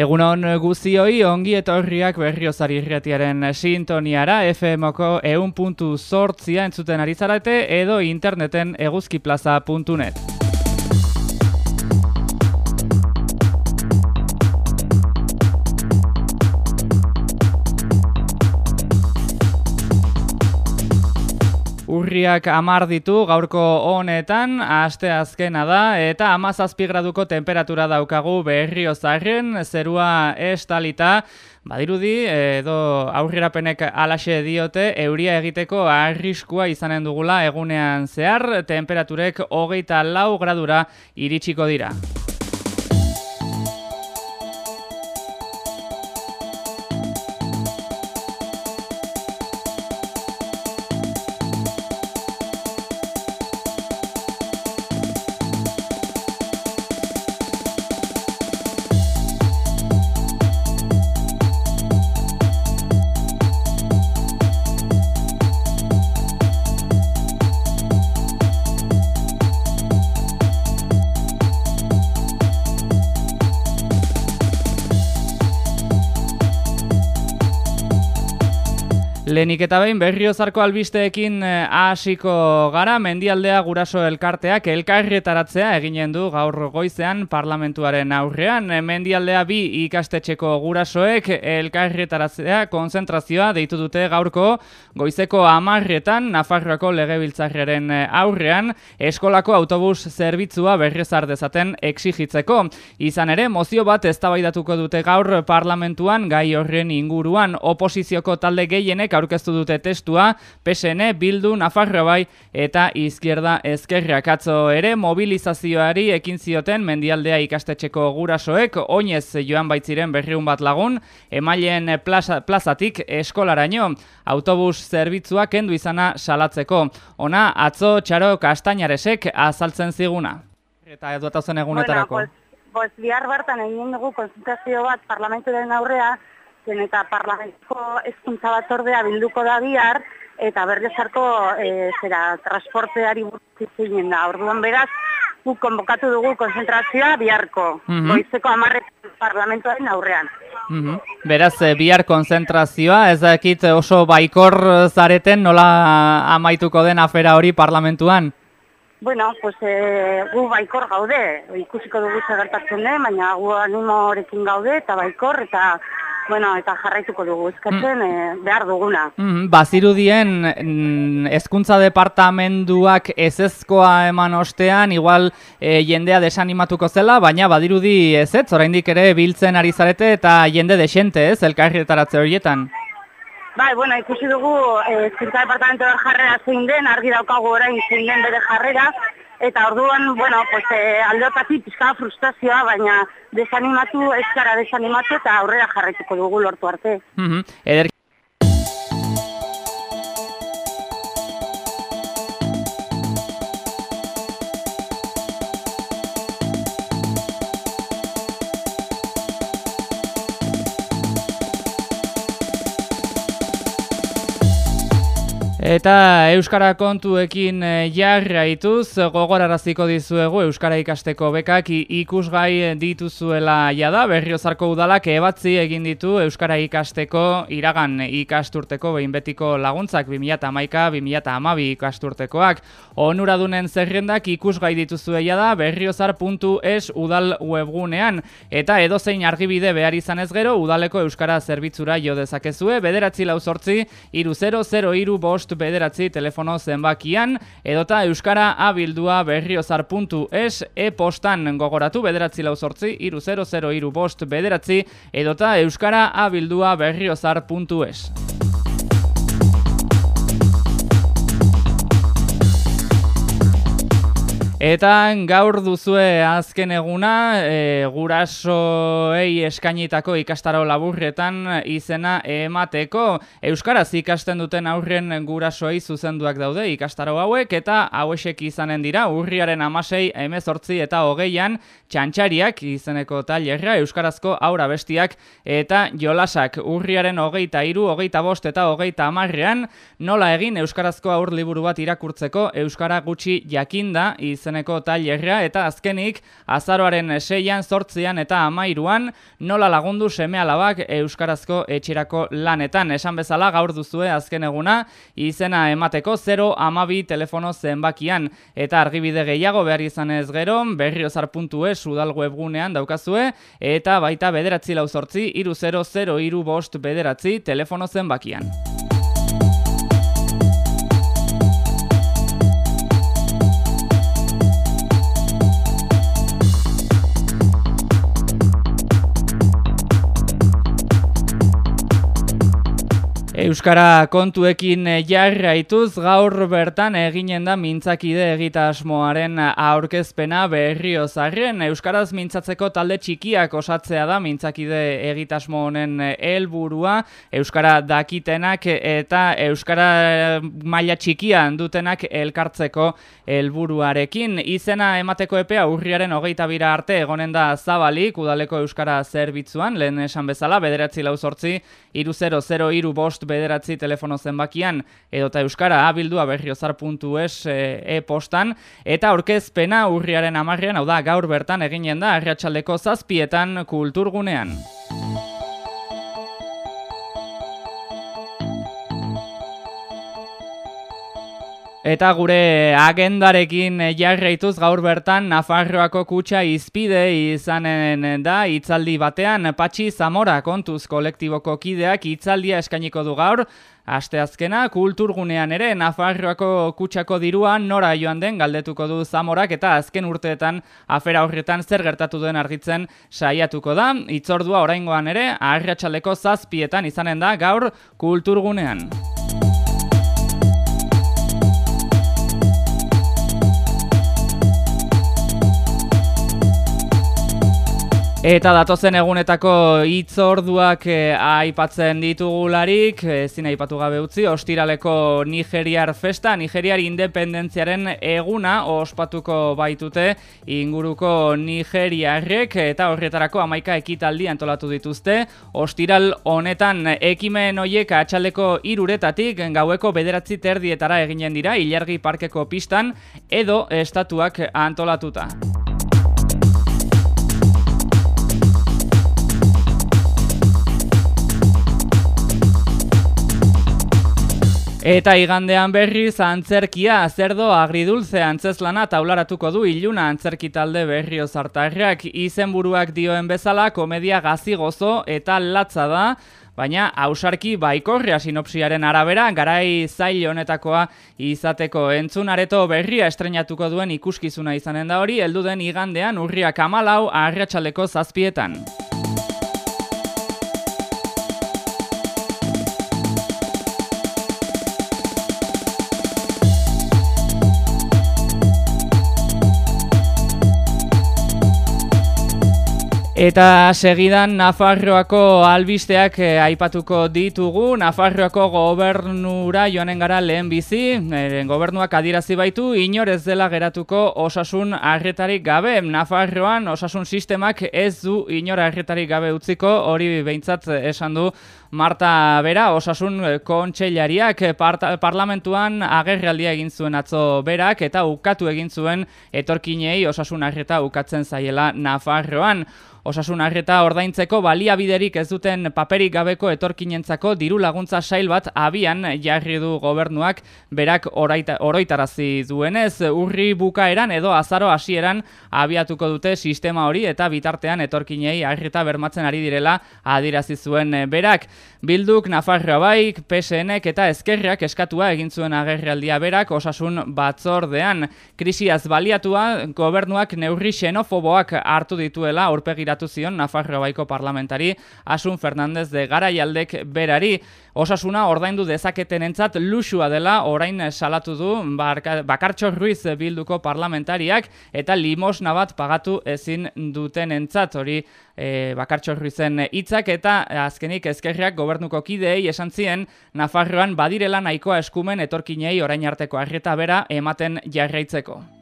Egunon guzioi ongi etorriak berriozari irretiaren sintoniara FMko eun puntu sortzia entzuten ari zarete edo interneten eguzkiplaza.net. Urriak amar ditu gaurko honetan, aste azkena da, eta amazazpi graduko temperatura daukagu berrio zarren, zerua estalita, badirudi, edo aurrerapenek alaxe diote, euria egiteko arriskua izanen dugula egunean zehar, temperaturek hogeita lau gradura iritsiko dira. Lenik eta behin berriozarko albisteekin eh, hasiko gara, mendialdea guraso elkarteak elkarretaratzea eginen du gaur goizean parlamentuaren aurrean. Mendialdea bi ikastetxeko gurasoek elkarretaratzea konzentrazioa deitu dute gaurko goizeko amarretan Nafarroako legebiltzarraren aurrean eskolako autobus zerbitzua berriozar dezaten exigitzeko. Izan ere, mozio bat eztabaidatuko dute gaur parlamentuan gai horren inguruan oposizioko talde gehienek aurkeztu dute testua, PSN, Bildu, Nafarro bai eta Izquierda Ezkerrak atzo ere mobilizazioari ekin zioten mendialdea ikastetxeko gurasoek, oinez joan baitziren berriun bat lagun, emailen plaza, plazatik eskolaraino, autobus zerbitzua kendu izana salatzeko. Ona, atzo txaro kastainaresek azaltzen ziguna. Eta edu eta zen egunetarako. Bueno, pues, pues, bihar bertan egin dugu konsultazio bat parlamentuaren aurrea, zen eta parlamentuko ezkuntza bat ordea bilduko da bihar, eta berriozarko e, zera transporteari buruzizien da. Orduan beraz, gu konbokatu dugu konzentrazioa biharko, mm -hmm. goizeko amarrek parlamentoaren aurrean. Mm Beraz, e, bihar konzentrazioa, ez dakit oso baikor zareten nola amaituko den afera hori parlamentuan? Bueno, pues e, gu baikor gaude, ikusiko dugu zegertatzen den, baina gu animorekin gaude eta baikor, eta bueno, eta jarraituko dugu eskatzen mm. e, behar duguna. Mm, bazirudien mm, hezkuntza departamenduak ezezkoa eman ostean, igual e, jendea desanimatuko zela, baina badirudi ez ez, oraindik ere biltzen ari zarete eta jende desente ez, elkarretaratze horietan. Bai, bueno, ikusi dugu hezkuntza departamentu jarrera zein den, argi daukagu orain zein den bere jarrera, eta orduan, bueno, pues, e, aldeotatik pizka frustrazioa, baina desanimatu, ez gara desanimatu eta aurrera jarraituko dugu lortu arte. Mm -hmm. Eta Euskara kontuekin eh, jarraituz gogoraraziko dizuegu Euskara ikasteko bekak ikusgai dituzuela jada. Berriozarko udalak ebatzi egin ditu Euskara ikasteko iragan ikasturteko behin betiko laguntzak 2008 2008 ikasturtekoak. Onuradunen zerrendak ikusgai dituzue jada berriozar.es udal webgunean. Eta edozein argibide behar izan ez gero udaleko Euskara zerbitzura jo dezakezue. Bederatzi lau sortzi iru 0 iru bost bederatzi telefono zenbakian, edota euskara abildua berriozar.es e-postan gogoratu bederatzi lauzortzi, iru 00 iru bost bederatzi, edota euskara abildua berriozar.es. Eta gaur duzue azken eguna, e, gurasoei eskainitako ikastaro laburretan izena emateko. Euskaraz ikasten duten aurren gurasoei zuzenduak daude ikastaro hauek eta hauesek izanen dira urriaren amasei emezortzi eta hogeian txantxariak izeneko tailerra Euskarazko aura bestiak eta jolasak urriaren hogeita iru, hogeita bost eta hogeita amarrean nola egin Euskarazko aur liburu bat irakurtzeko Euskara gutxi jakinda izen izeneko tailerra eta azkenik azaroaren seian, sortzian eta amairuan nola lagundu seme alabak Euskarazko etxirako lanetan. Esan bezala gaur duzue azken eguna izena emateko 0 amabi telefono zenbakian eta argibide gehiago behar izanez gero berriozar.es udal webgunean daukazue eta baita bederatzi lau sortzi iru 0 iru bost bederatzi telefono zenbakian. Euskara kontuekin eh, jarraituz gaur bertan eginen da mintzakide egitasmoaren aurkezpena berriozarren. Euskaraz mintzatzeko talde txikiak osatzea da mintzakide egitasmo honen helburua. Euskara dakitenak eta Euskara maila txikian dutenak elkartzeko helburuarekin. Izena emateko epea urriaren hogeita bira arte egonen da zabalik udaleko Euskara zerbitzuan, lehen esan bezala, bederatzi lau sortzi, iru 0 iru bost bederatzi telefono zenbakian edota euskara abildua berriozar.es e-postan eta aurkezpena urriaren amarrean, hau da gaur bertan eginen da arriatxaldeko zazpietan kulturgunean. Eta gure agendarekin jarraituz gaur bertan Nafarroako kutsa izpide izanen da hitzaldi batean Patxi Zamora kontuz kolektiboko kideak hitzaldia eskainiko du gaur. Aste azkena kulturgunean ere Nafarroako kutsako diruan nora joan den galdetuko du Zamorak eta azken urteetan afera horretan zer gertatu den argitzen saiatuko da. Itzordua oraingoan ere arratsaleko zazpietan izanen da gaur kulturgunean. Eta datozen egunetako hitzorduak eh, aipatzen ditugularik, ezin aipatu gabe utzi, ostiraleko Nigeriar festa, Nigeriar independentziaren eguna ospatuko baitute inguruko Nigeriarrek eta horretarako amaika ekitaldi antolatu dituzte. Ostiral honetan ekimen hoiek atxaldeko iruretatik gaueko bederatzi terdietara eginen dira, ilargi parkeko pistan edo estatuak antolatuta. Eta igandean berriz antzerkia, zerdo agridulze antzeslana taularatuko du iluna antzerki talde berrio zartarrak. Izenburuak dioen bezala komedia gazi gozo eta latza da, baina hausarki baikorria sinopsiaren arabera, garai zail honetakoa izateko entzunareto berria estrenatuko duen ikuskizuna izanen da hori, heldu den igandean urriak amalau arratsaleko zazpietan. Eta segidan Nafarroako albisteak eh, aipatuko ditugu. Nafarroako gobernura joanen gara lehen bizi. Eh, gobernuak adirazi baitu, inor ez dela geratuko osasun arretarik gabe. Nafarroan osasun sistemak ez du inor arretarik gabe utziko, hori behintzat esan du Marta Bera, osasun kontseilariak parlamentuan agerraldia egin zuen atzo berak eta ukatu egin zuen etorkinei osasun arreta ukatzen zaiela Nafarroan. Osasun arreta ordaintzeko baliabiderik ez duten paperik gabeko etorkinentzako diru laguntza sail bat abian jarri du gobernuak berak oraita, oroitarazi duenez urri bukaeran edo azaro hasieran abiatuko dute sistema hori eta bitartean etorkinei arreta bermatzen ari direla adirazi zuen berak. Bilduk, Nafarroa baik, PSNek eta Ezkerrak eskatua egin zuen agerraldia berak osasun batzordean. Krisiaz baliatua gobernuak neurri xenofoboak hartu dituela aurpegira begiratu zion Nafarro baiko parlamentari Asun Fernandez de Garaialdek berari. Osasuna ordaindu dezaketen entzat luxua dela orain salatu du Bakartxo Ruiz bilduko parlamentariak eta limosna bat pagatu ezin duten entzat hori e, Bakartxo Ruizen hitzak eta azkenik ezkerriak gobernuko kideei esan zien Nafarroan badirela nahikoa eskumen etorkinei orain arteko arreta bera ematen jarraitzeko.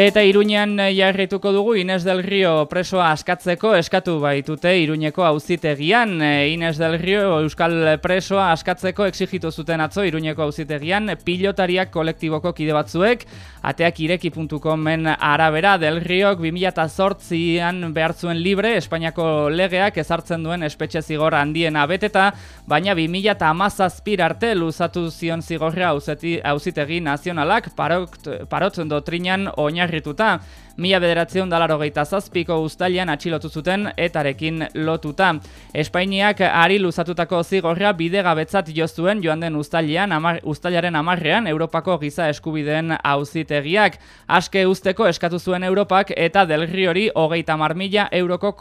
Eta Iruñean eh, jarrituko dugu Inez del Rio presoa askatzeko eskatu baitute Iruñeko auzitegian. Eh, Inez del Rio euskal presoa askatzeko exigitu zuten atzo Iruñeko auzitegian pilotariak kolektiboko kide batzuek ateak ireki.comen arabera del Riok 2008an behar libre Espainiako legeak ezartzen duen espetxe zigor handien abeteta, baina 2008 arte luzatu zion zigorra auzitegi nazionalak parot, parot dotrinan oin oinarrituta. Mila bederatzeun dalaro geita zazpiko ustalian atxilotu zuten etarekin lotuta. Espainiak ari luzatutako zigorra bidegabetzat jozuen joan den ustalian, amar, ustalaren amarrean Europako giza eskubideen auzitegiak. Aske usteko eskatu zuen Europak eta delri hori hogeita mar mila euroko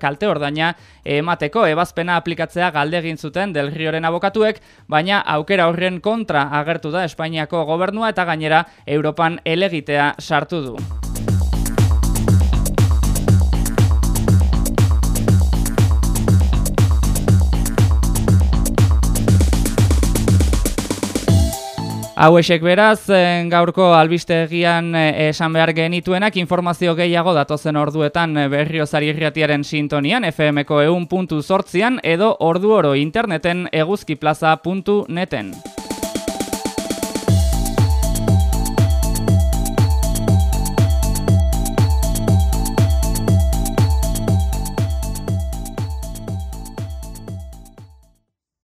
kalte ordaina emateko ebazpena aplikatzea galdegin zuten delrioren abokatuek, baina aukera horren kontra agertu da Espainiako gobernua eta gainera Europan elegitea sartu du. Hau esek beraz, eh, gaurko albistegian eh, esan behar genituenak informazio gehiago datozen orduetan eh, berriozari irriatiaren sintonian, FMko eun puntu edo ordu oro interneten eguzkiplaza.neten.